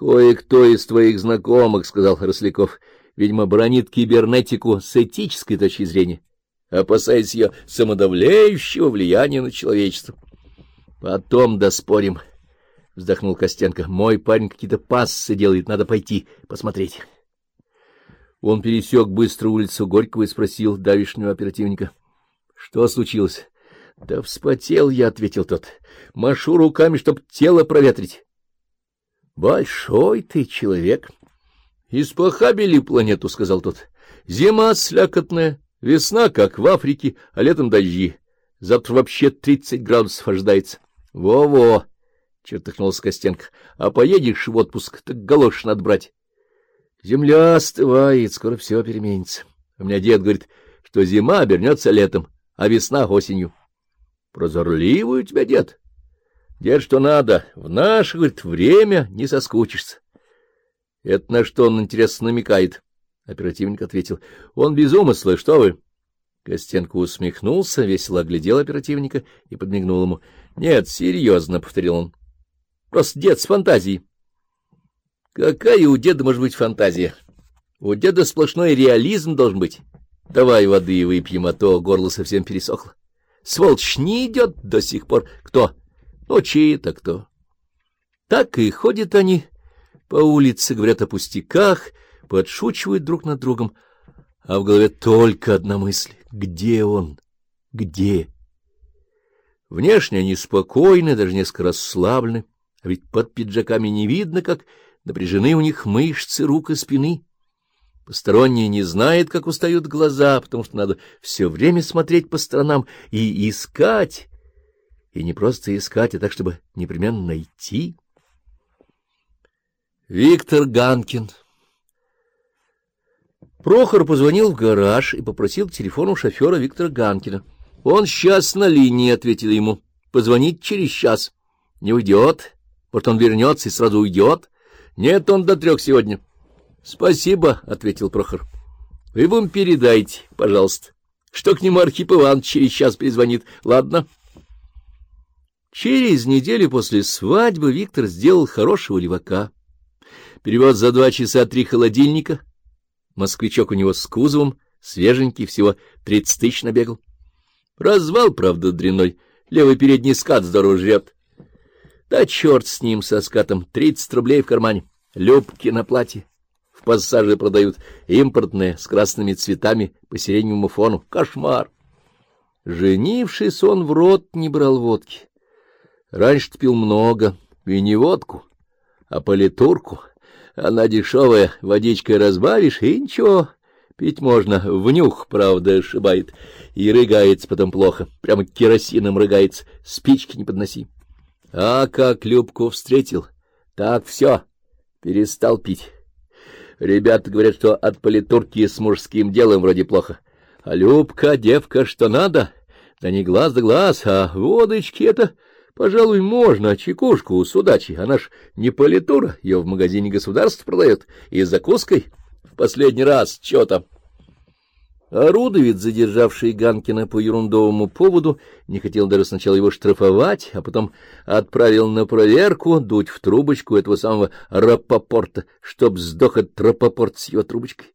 Кое-кто из твоих знакомых, — сказал Росляков, — видимо, бронит кибернетику с этической точки зрения, опасаясь ее самодавляющего влияния на человечество. — Потом доспорим, — вздохнул Костенко. — Мой парень какие-то пассы делает, надо пойти посмотреть. Он пересек быстро улицу Горького и спросил давишнего оперативника. — Что случилось? — Да вспотел я, — ответил тот. — Машу руками, чтоб тело проветрить. Большой ты человек. Испохабили планету, — сказал тот. Зима слякотная, весна, как в Африке, а летом дожди. Завтра вообще тридцать градусов ожидается. Во-во, — чертыхнулся Костенко, — а поедешь в отпуск, так галош надо брать. Земля остывает, скоро все переменится. У меня дед говорит, что зима обернется летом, а весна — осенью. Прозорливый у тебя дед. Дед, что надо, в наше, говорит, время не соскучишься. — Это на что он, интересно, намекает? — оперативник ответил. — Он без умысла, что вы? Костенко усмехнулся, весело оглядел оперативника и подмигнул ему. — Нет, серьезно, — повторил он. — Просто дед с фантазией. — Какая у деда может быть фантазия? У деда сплошной реализм должен быть. Давай воды выпьем, а то горло совсем пересохло. Сволочь не идет до сих пор. Кто? Ну, чьи-то кто. Так и ходят они по улице, говорят о пустяках, подшучивают друг над другом, а в голове только одна мысль — где он? Где? Внешне они спокойны, даже несколько расслаблены, а ведь под пиджаками не видно, как напряжены у них мышцы рук и спины. Посторонний не знает, как устают глаза, потому что надо все время смотреть по сторонам и искать, и не просто искать, а так, чтобы непременно найти. Виктор Ганкин Прохор позвонил в гараж и попросил к телефону шофера Виктора Ганкина. — Он сейчас на линии, — ответили ему. — Позвонить через час. — Не уйдет. Может, он вернется и сразу уйдет. — Нет, он до трех сегодня. — Спасибо, — ответил Прохор. — Вы вам передайте, пожалуйста, что к нему Архип Иванович через час перезвонит. Ладно? — Через неделю после свадьбы Виктор сделал хорошего левака. Перевез за два часа три холодильника. Москвичок у него с кузовом, свеженький, всего тридцать тысяч набегал. Развал, правда, дрянной, левый передний скат здорово жрет. Да черт с ним, со скатом, тридцать рублей в кармане, любки на платье. В пассаже продают импортные, с красными цветами по сиреневому фону. Кошмар! Женившись, он в рот не брал водки. Раньше пил много, и не водку, а политурку. Она дешевая, водичкой разбавишь, и ничего, пить можно. В нюх, правда, ошибает, и рыгается потом плохо, прямо керосином рыгается, спички не подноси. А как Любку встретил, так все, перестал пить. Ребята говорят, что от политурки с мужским делом вроде плохо. А Любка, девка, что надо, да не глаз да глаз, а водочки это... Пожалуй, можно, чекушку с удачей. Она ж не политура, ее в магазине государств продает. И с закуской. В последний раз, что там? Орудовец, задержавший Ганкина по ерундовому поводу, не хотел даже сначала его штрафовать, а потом отправил на проверку дуть в трубочку этого самого Рапопорта, чтоб сдох от Рапопорт с его трубочкой.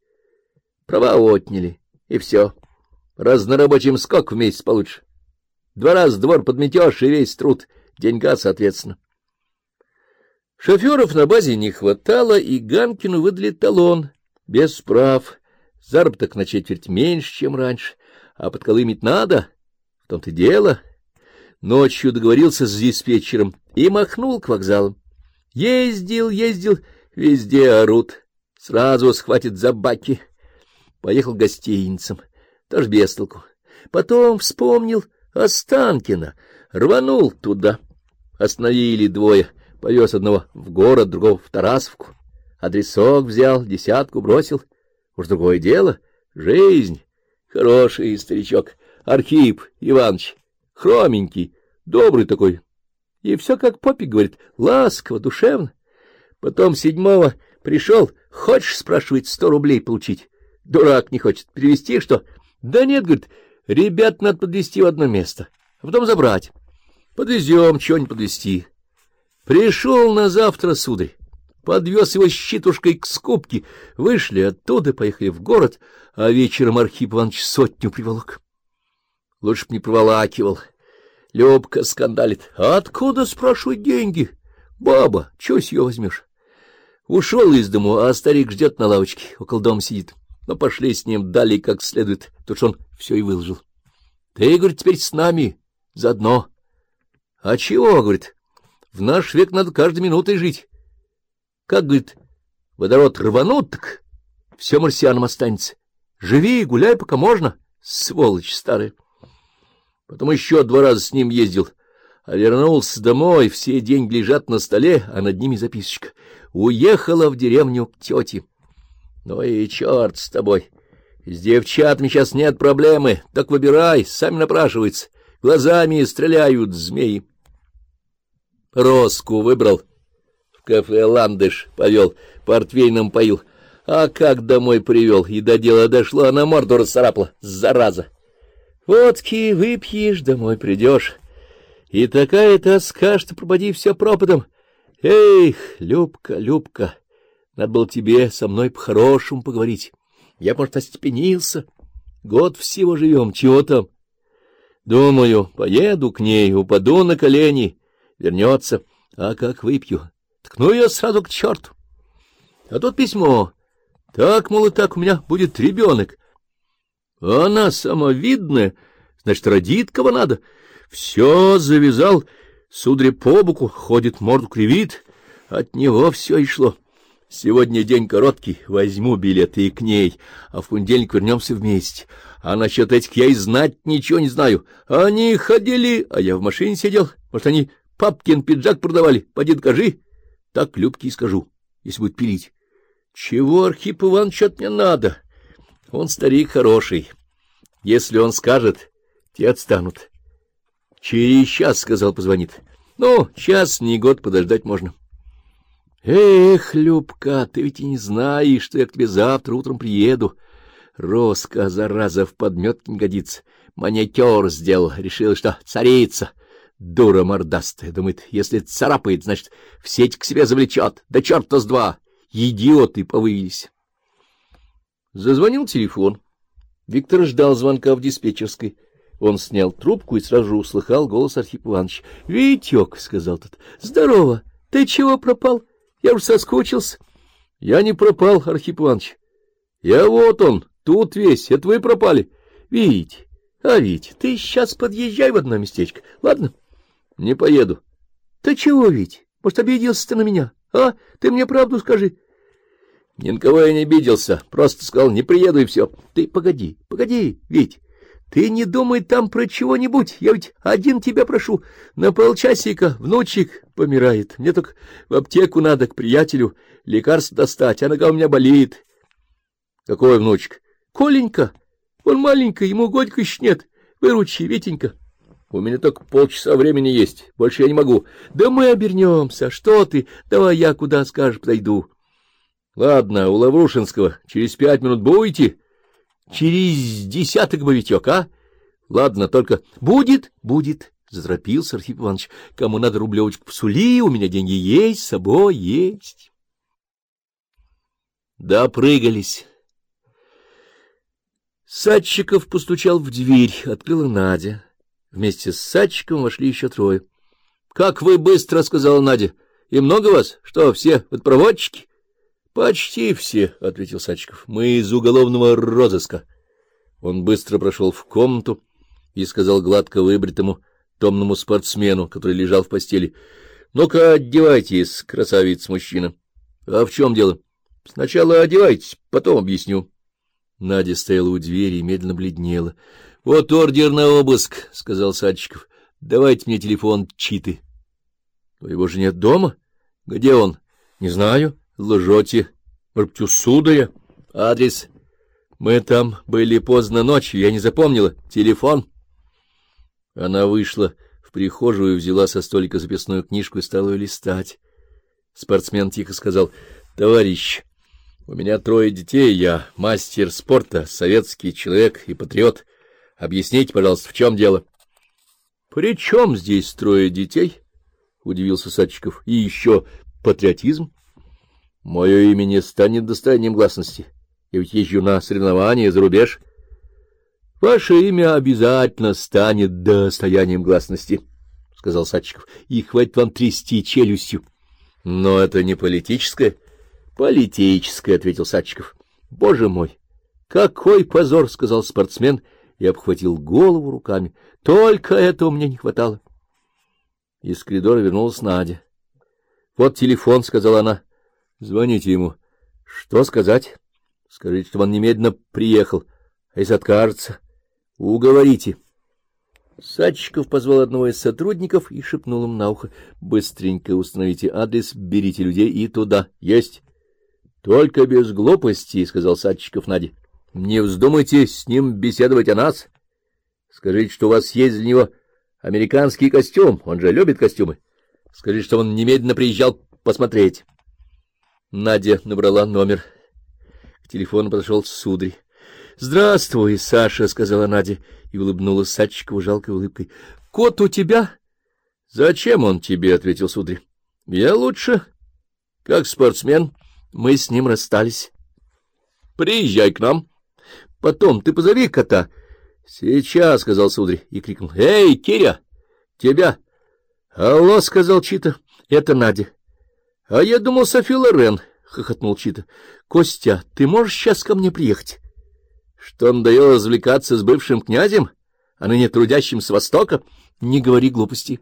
Права отняли, и все. Разнорабочим скок в месяц получше. Два раза двор подметешь, и весь труд, деньга, соответственно. Шоферов на базе не хватало, и Ганкину выдали талон, без прав, заработок на четверть меньше, чем раньше, а подколымить надо, в том-то дело. Ночью договорился с диспетчером и махнул к вокзалам. Ездил, ездил, везде орут, сразу схватит за баки. Поехал к гостиницам, тоже без толку. Потом вспомнил Останкино. Рванул туда. Остановили двое. Повез одного в город, другого в Тарасовку. Адресок взял, десятку бросил. Уж другое дело. Жизнь. Хороший старичок. Архип Иванович. Хроменький. Добрый такой. И все как попик говорит. Ласково, душевно. Потом седьмого пришел. Хочешь, спрашивает, сто рублей получить? Дурак не хочет. Перевести что? Да нет, говорит, Ребят надо подвести в одно место, а потом забрать. Подвезем, чего не подвести. Пришел на завтра, сударь. подвез его щитушкой к скупке, вышли оттуда, поехали в город, а вечером Архип Иванович сотню приволок. Лучше б не проволакивал. Любка скандалит. А откуда, спрашивают, деньги? Баба, чё с ее возьмешь? Ушел из дому, а старик ждет на лавочке, около дома сидит. Но пошли с ним, дали как следует, тут он все и выложил. Ты, говорит, теперь с нами, заодно. А чего, говорит, в наш век надо каждой минутой жить. Как, говорит, водород рванут, так все марсианам останется. Живи и гуляй, пока можно, сволочь старая. Потом еще два раза с ним ездил, а вернулся домой, все деньги лежат на столе, а над ними записочка. Уехала в деревню к тете. Ну и черт с тобой. С девчатами сейчас нет проблемы, так выбирай, сами напрашиваются. Глазами стреляют змеи. Роску выбрал, в кафе «Ландыш» повел, портвейном поил. А как домой привел, и до дела дошло, она морду расцарапала, зараза. Водки выпьешь, домой придешь. И такая тоска, что пропади все пропадом. Эх, Любка, Любка, надо было тебе со мной по-хорошему поговорить. Я, может, остепенился. Год всего живем, чего там? Думаю, поеду к ней, упаду на колени, вернется. А как выпью? Ткну ее сразу к черту. А тут письмо. Так, мол, и так у меня будет ребенок. Она самовидная, значит, родит кого надо. Все завязал, судре по боку, ходит, морду кривит. От него все и шло. Сегодня день короткий, возьму билеты и к ней, а в понедельник вернемся вместе. А насчет этих я и знать ничего не знаю. Они ходили, а я в машине сидел. Может, они папкин пиджак продавали? Поди докажи. Так Любке и скажу, если будет пилить. Чего, Архип Иванович, от меня надо? Он старик хороший. Если он скажет, те отстанут. Через час, — сказал, — позвонит. Ну, час, не год подождать можно. Эх, Любка, ты ведь и не знаешь, что я к тебе завтра утром приеду. Роска, зараза, в подметке не годится. Маникюр сделал, решил, что царица. Дура мордастая, думает, если царапает, значит, в сеть к себе завлечет. Да черта с два! Идиоты повывелись. Зазвонил телефон. Виктор ждал звонка в диспетчерской. Он снял трубку и сразу же услыхал голос Архипа Ивановича. — Витек, — сказал тот, — здорово. Ты чего пропал? Я уж соскучился. — Я не пропал, Архип Иванович. Я вот он, тут весь. Это вы пропали. Вить, а Вить, ты сейчас подъезжай в одно местечко, ладно? — Не поеду. — Ты чего, Вить? Может, обиделся ты на меня? А? Ты мне правду скажи. — Ни на кого я не обиделся. Просто сказал, не приеду и все. Ты погоди, погоди, Вить. Ты не думай там про чего-нибудь. Я ведь один тебя прошу. На полчасика внучек помирает. Мне только в аптеку надо к приятелю лекарство достать, а нога у меня болит. — Какой внучек? — Коленька. Он маленький, ему годика еще нет. Выручи, Витенька. — У меня только полчаса времени есть. Больше я не могу. — Да мы обернемся. Что ты? Давай я куда скажешь подойду. — Ладно, у Лаврушинского. Через пять минут будете? — Через десяток боветек, а? Ладно, только будет, будет, — заторопился Архип Иванович. Кому надо рублевочку псули, у меня деньги есть, с собой есть. Допрыгались. Садчиков постучал в дверь, открыла Надя. Вместе с Садчиком вошли еще трое. — Как вы быстро, — сказала Надя. — И много вас? Что, все водопроводчики? Почти все, — ответил Сачков. — Мы из уголовного розыска. Он быстро прошел в комнату и сказал гладко выбритому томному спортсмену, который лежал в постели. — Ну-ка, одевайтесь, красавец-мужчина. — А в чем дело? — Сначала одевайтесь, потом объясню. Надя стояла у двери и медленно бледнела. — Вот ордер на обыск, — сказал Садчиков. — Давайте мне телефон Читы. — Его же нет дома? — Где он? — Не знаю. — лжете. Может сударя? Адрес. Мы там были поздно ночью, я не запомнила. Телефон. Она вышла в прихожую, взяла со столика записную книжку и стала ее листать. Спортсмен тихо сказал, — Товарищ, у меня трое детей, я мастер спорта, советский человек и патриот. Объясните, пожалуйста, в чем дело? — При чем здесь трое детей? — удивился Садчиков. — И еще патриотизм? — Мое имя не станет достоянием гласности. Я ведь езжу на соревнования за рубеж. — Ваше имя обязательно станет достоянием гласности, — сказал Садчиков, — и хватит вам трясти челюстью. — Но это не политическое. — Политическое, — ответил Садчиков. — Боже мой! Какой позор! — сказал спортсмен и обхватил голову руками. — Только этого мне не хватало. Из коридора вернулась Надя. — Вот телефон, — сказала она. — Звоните ему. — Что сказать? — Скажите, чтобы он немедленно приехал. А если откажется? — Уговорите. Садчиков позвал одного из сотрудников и шепнул им на ухо. — Быстренько установите адрес, берите людей и туда. — Есть. — Только без глупостей, — сказал Садчиков Наде. — Не вздумайте с ним беседовать о нас. Скажите, что у вас есть для него американский костюм. Он же любит костюмы. Скажите, что он немедленно приезжал посмотреть. Надя набрала номер. К телефону подошел сударь. — Здравствуй, Саша, — сказала Надя и улыбнулась Садчикову жалкой улыбкой. — Кот у тебя? — Зачем он тебе? — ответил сударь. — Я лучше. Как спортсмен. Мы с ним расстались. — Приезжай к нам. Потом ты позови кота. — Сейчас, — сказал сударь и крикнул. — Эй, Киря! Тебя! — Алло, — сказал Чита. — Это Надя. — А я думал, Софи Лорен, — хохотнул Чита. — Костя, ты можешь сейчас ко мне приехать? — Что надоело развлекаться с бывшим князем, а ныне трудящим с Востока? Не говори глупости.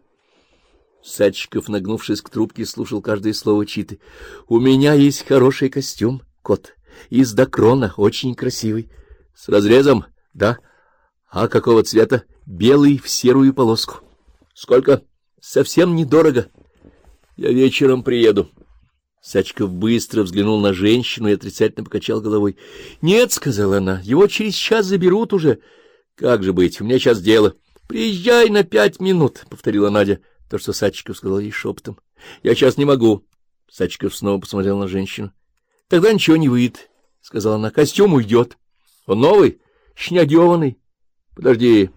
Садчиков, нагнувшись к трубке, слушал каждое слово Читы. — У меня есть хороший костюм, кот, из докрона, очень красивый. — С разрезом? — Да. — А какого цвета? — Белый в серую полоску. — Сколько? — Совсем недорого. — я вечером приеду. Сачков быстро взглянул на женщину и отрицательно покачал головой. — Нет, — сказала она, — его через час заберут уже. — Как же быть, у меня сейчас дело. — Приезжай на пять минут, — повторила Надя, то, что Сачков сказал ей шепотом. — Я сейчас не могу. Сачков снова посмотрел на женщину. — Тогда ничего не выйдет, — сказала она. — Костюм уйдет. — Он новый? Шнядеванный. — Подожди.